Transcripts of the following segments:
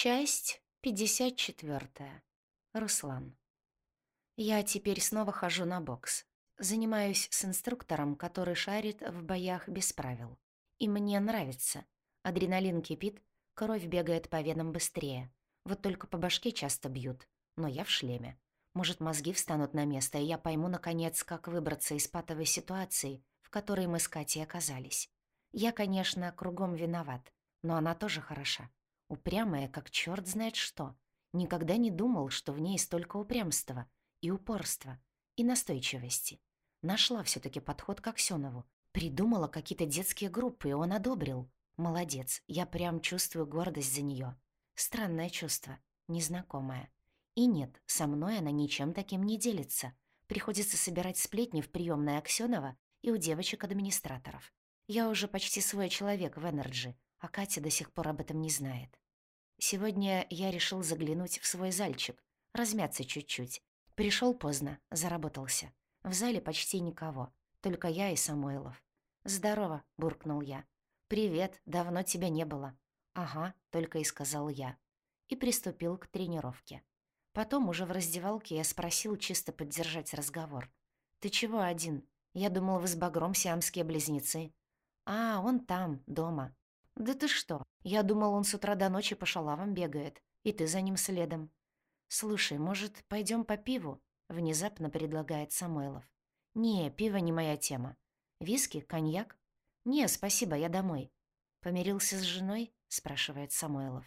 Часть 54. Руслан. Я теперь снова хожу на бокс. Занимаюсь с инструктором, который шарит в боях без правил. И мне нравится. Адреналин кипит, кровь бегает по венам быстрее. Вот только по башке часто бьют. Но я в шлеме. Может, мозги встанут на место, и я пойму, наконец, как выбраться из патовой ситуации, в которой мы с Катей оказались. Я, конечно, кругом виноват, но она тоже хороша. Упрямая, как черт знает что. Никогда не думал, что в ней столько упрямства и упорства, и настойчивости. Нашла все таки подход к Аксёнову. Придумала какие-то детские группы, и он одобрил. Молодец, я прям чувствую гордость за нее. Странное чувство, незнакомое. И нет, со мной она ничем таким не делится. Приходится собирать сплетни в приемной Аксёнова и у девочек-администраторов. Я уже почти свой человек в Энерджи, а Катя до сих пор об этом не знает. Сегодня я решил заглянуть в свой зальчик, размяться чуть-чуть. Пришел поздно, заработался. В зале почти никого, только я и Самойлов. «Здорово», — буркнул я. «Привет, давно тебя не было». «Ага», — только и сказал я. И приступил к тренировке. Потом уже в раздевалке я спросил чисто поддержать разговор. «Ты чего один? Я думал, вы с Багром сиамские близнецы». «А, он там, дома. «Да ты что? Я думал, он с утра до ночи по шалавам бегает, и ты за ним следом». «Слушай, может, пойдем по пиву?» — внезапно предлагает Самойлов. «Не, пиво не моя тема. Виски? Коньяк?» «Не, спасибо, я домой». «Помирился с женой?» — спрашивает Самойлов.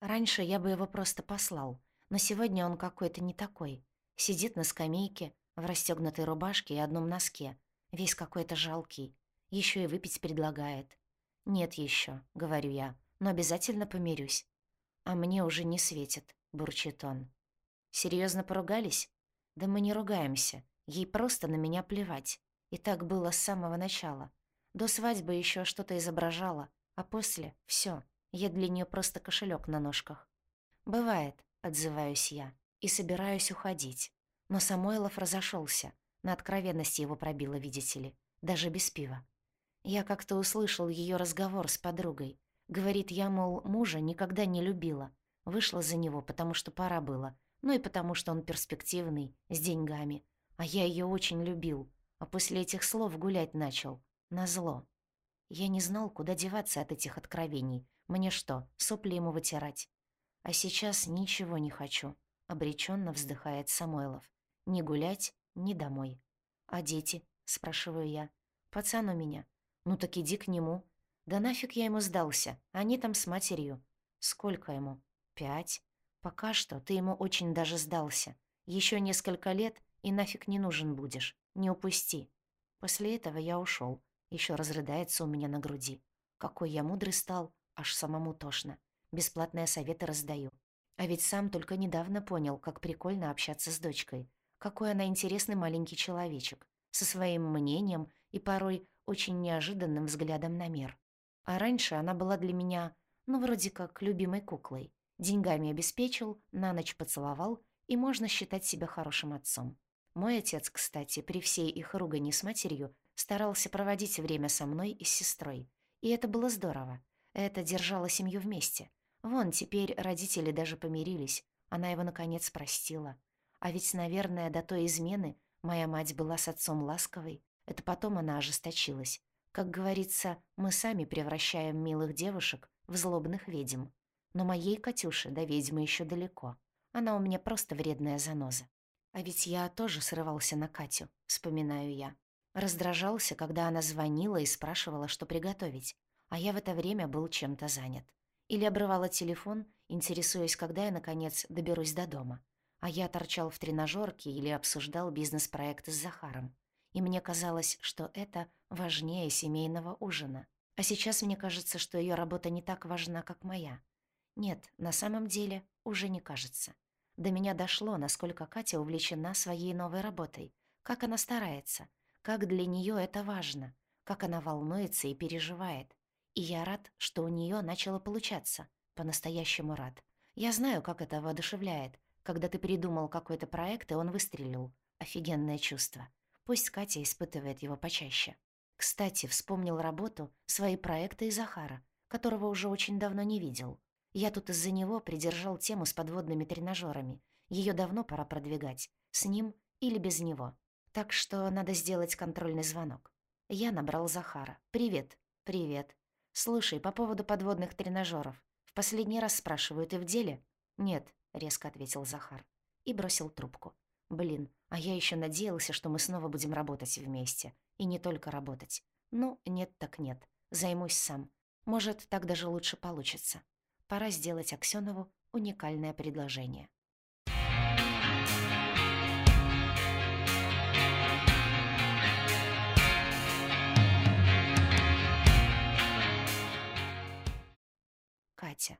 «Раньше я бы его просто послал, но сегодня он какой-то не такой. Сидит на скамейке, в расстёгнутой рубашке и одном носке, весь какой-то жалкий. Еще и выпить предлагает. «Нет еще», — говорю я, — «но обязательно помирюсь». «А мне уже не светит», — бурчит он. Серьезно поругались?» «Да мы не ругаемся. Ей просто на меня плевать. И так было с самого начала. До свадьбы еще что-то изображала, а после — все. Я для нее просто кошелек на ножках». «Бывает», — отзываюсь я, и собираюсь уходить. Но Самойлов разошелся. На откровенность его пробило, видите ли, даже без пива. Я как-то услышал ее разговор с подругой. Говорит, я, мол, мужа никогда не любила. Вышла за него, потому что пора было. Ну и потому что он перспективный, с деньгами. А я ее очень любил. А после этих слов гулять начал. Назло. Я не знал, куда деваться от этих откровений. Мне что, сопли ему вытирать? А сейчас ничего не хочу. Обреченно вздыхает Самойлов. Ни гулять, ни домой. «А дети?» — спрашиваю я. «Пацан у меня. «Ну так иди к нему». «Да нафиг я ему сдался? Они там с матерью». «Сколько ему?» «Пять». «Пока что ты ему очень даже сдался. Еще несколько лет, и нафиг не нужен будешь. Не упусти». После этого я ушел. Еще разрыдается у меня на груди. Какой я мудрый стал, аж самому тошно. Бесплатные советы раздаю. А ведь сам только недавно понял, как прикольно общаться с дочкой. Какой она интересный маленький человечек. Со своим мнением и порой очень неожиданным взглядом на мир. А раньше она была для меня, ну, вроде как любимой куклой. Деньгами обеспечил, на ночь поцеловал, и можно считать себя хорошим отцом. Мой отец, кстати, при всей их ругани с матерью, старался проводить время со мной и с сестрой. И это было здорово. Это держало семью вместе. Вон, теперь родители даже помирились. Она его, наконец, простила. А ведь, наверное, до той измены моя мать была с отцом ласковой, это потом она ожесточилась. Как говорится, мы сами превращаем милых девушек в злобных ведьм. Но моей Катюше до ведьмы еще далеко. Она у меня просто вредная заноза. А ведь я тоже срывался на Катю, вспоминаю я. Раздражался, когда она звонила и спрашивала, что приготовить, а я в это время был чем-то занят. Или обрывала телефон, интересуясь, когда я, наконец, доберусь до дома. А я торчал в тренажерке или обсуждал бизнес-проект с Захаром и мне казалось, что это важнее семейного ужина. А сейчас мне кажется, что ее работа не так важна, как моя. Нет, на самом деле уже не кажется. До меня дошло, насколько Катя увлечена своей новой работой, как она старается, как для нее это важно, как она волнуется и переживает. И я рад, что у нее начало получаться, по-настоящему рад. Я знаю, как это воодушевляет, когда ты придумал какой-то проект, и он выстрелил. Офигенное чувство. Пусть Катя испытывает его почаще. Кстати, вспомнил работу, свои проекты и Захара, которого уже очень давно не видел. Я тут из-за него придержал тему с подводными тренажерами. Ее давно пора продвигать. С ним или без него. Так что надо сделать контрольный звонок. Я набрал Захара. «Привет». «Привет. Слушай, по поводу подводных тренажеров. В последний раз спрашиваю, ты в деле?» «Нет», — резко ответил Захар. И бросил трубку. «Блин, а я еще надеялся, что мы снова будем работать вместе. И не только работать. Ну, нет так нет. Займусь сам. Может, так даже лучше получится. Пора сделать Аксёнову уникальное предложение». Катя.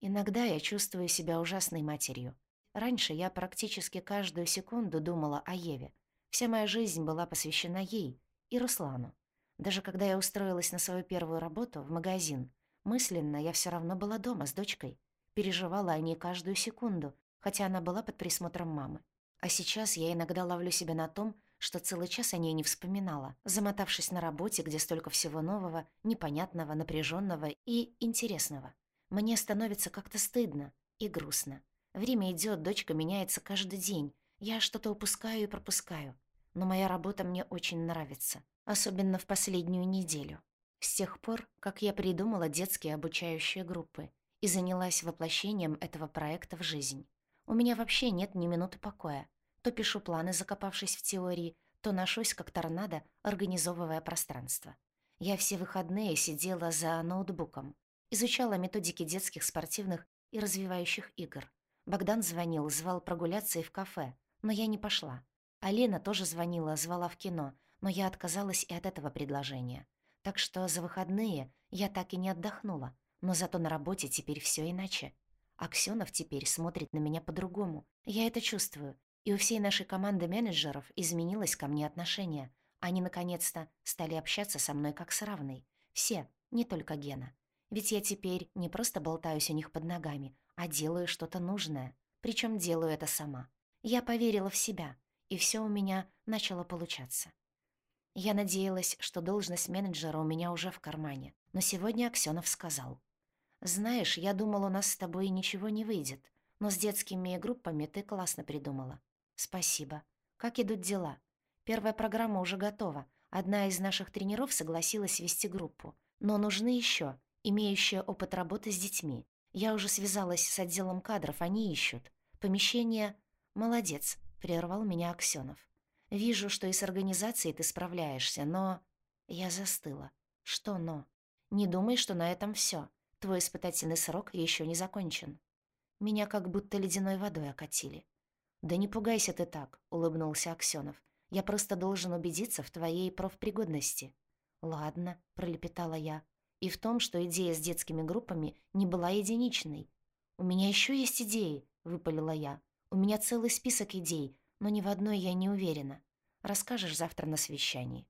Иногда я чувствую себя ужасной матерью. Раньше я практически каждую секунду думала о Еве. Вся моя жизнь была посвящена ей и Руслану. Даже когда я устроилась на свою первую работу в магазин, мысленно я все равно была дома с дочкой. Переживала о ней каждую секунду, хотя она была под присмотром мамы. А сейчас я иногда ловлю себя на том, что целый час о ней не вспоминала, замотавшись на работе, где столько всего нового, непонятного, напряженного и интересного. Мне становится как-то стыдно и грустно. Время идет, дочка меняется каждый день. Я что-то упускаю и пропускаю. Но моя работа мне очень нравится, особенно в последнюю неделю. С тех пор, как я придумала детские обучающие группы и занялась воплощением этого проекта в жизнь. У меня вообще нет ни минуты покоя. То пишу планы, закопавшись в теории, то ношусь как торнадо, организовывая пространство. Я все выходные сидела за ноутбуком, изучала методики детских спортивных и развивающих игр. Богдан звонил, звал прогуляться и в кафе, но я не пошла. А тоже звонила, звала в кино, но я отказалась и от этого предложения. Так что за выходные я так и не отдохнула, но зато на работе теперь все иначе. Аксёнов теперь смотрит на меня по-другому. Я это чувствую, и у всей нашей команды менеджеров изменилось ко мне отношение. Они, наконец-то, стали общаться со мной как с равной. Все, не только Гена. Ведь я теперь не просто болтаюсь у них под ногами, а делаю что-то нужное. Причем делаю это сама. Я поверила в себя, и все у меня начало получаться. Я надеялась, что должность менеджера у меня уже в кармане, но сегодня Аксёнов сказал. «Знаешь, я думал, у нас с тобой ничего не выйдет, но с детскими группами ты классно придумала. «Спасибо. Как идут дела? Первая программа уже готова. Одна из наших тренеров согласилась вести группу. Но нужны еще, имеющие опыт работы с детьми. Я уже связалась с отделом кадров, они ищут. Помещение... Молодец, прервал меня Аксенов. Вижу, что и с организацией ты справляешься, но... Я застыла. Что но? Не думай, что на этом все. Твой испытательный срок еще не закончен. Меня как будто ледяной водой окатили. «Да не пугайся ты так», — улыбнулся Аксёнов. «Я просто должен убедиться в твоей профпригодности». «Ладно», — пролепетала я. «И в том, что идея с детскими группами не была единичной». «У меня еще есть идеи», — выпалила я. «У меня целый список идей, но ни в одной я не уверена. Расскажешь завтра на совещании».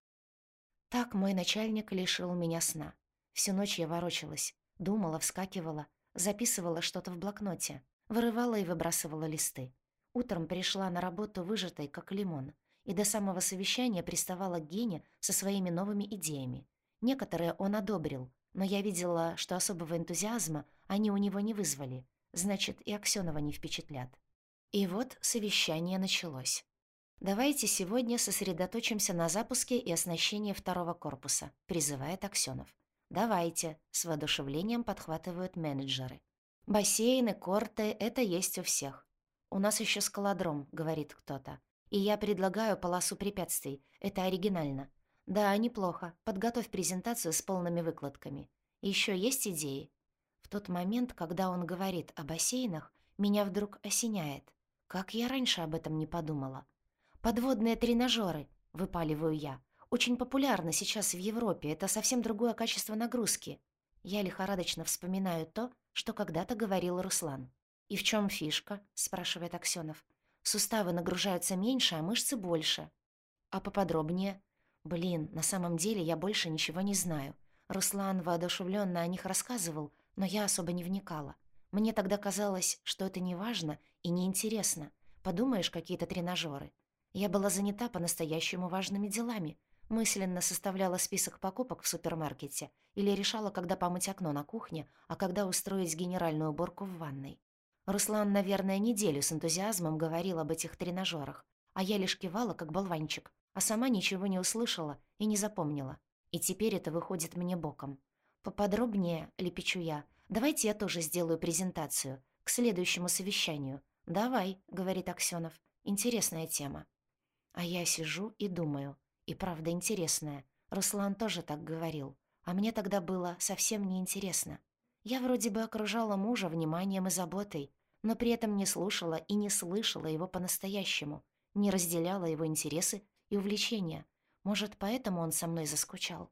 Так мой начальник лишил меня сна. Всю ночь я ворочалась, думала, вскакивала, записывала что-то в блокноте, вырывала и выбрасывала листы. Утром пришла на работу выжатой, как лимон, и до самого совещания приставала к Гене со своими новыми идеями. Некоторые он одобрил, но я видела, что особого энтузиазма они у него не вызвали, значит, и Аксёнова не впечатлят. И вот совещание началось. «Давайте сегодня сосредоточимся на запуске и оснащении второго корпуса», — призывает Аксёнов. «Давайте», — с воодушевлением подхватывают менеджеры. «Бассейны, корты — это есть у всех. «У нас еще скалодром», — говорит кто-то. «И я предлагаю полосу препятствий. Это оригинально». «Да, неплохо. Подготовь презентацию с полными выкладками. Еще есть идеи?» В тот момент, когда он говорит о бассейнах, меня вдруг осеняет. Как я раньше об этом не подумала. «Подводные тренажеры», — выпаливаю я. «Очень популярны сейчас в Европе. Это совсем другое качество нагрузки». Я лихорадочно вспоминаю то, что когда-то говорил Руслан. «И в чем фишка?» — спрашивает Аксёнов. «Суставы нагружаются меньше, а мышцы больше». «А поподробнее?» «Блин, на самом деле я больше ничего не знаю. Руслан воодушевленно о них рассказывал, но я особо не вникала. Мне тогда казалось, что это не важно и неинтересно. Подумаешь, какие-то тренажеры. Я была занята по-настоящему важными делами. Мысленно составляла список покупок в супермаркете или решала, когда помыть окно на кухне, а когда устроить генеральную уборку в ванной. Руслан, наверное, неделю с энтузиазмом говорил об этих тренажерах, а я лишь кивала, как болванчик, а сама ничего не услышала и не запомнила. И теперь это выходит мне боком. «Поподробнее», — лепечу я, — «давайте я тоже сделаю презентацию к следующему совещанию». «Давай», — говорит Аксёнов, — «интересная тема». А я сижу и думаю, и правда интересная. Руслан тоже так говорил. А мне тогда было совсем неинтересно. Я вроде бы окружала мужа вниманием и заботой, но при этом не слушала и не слышала его по-настоящему, не разделяла его интересы и увлечения. Может, поэтому он со мной заскучал.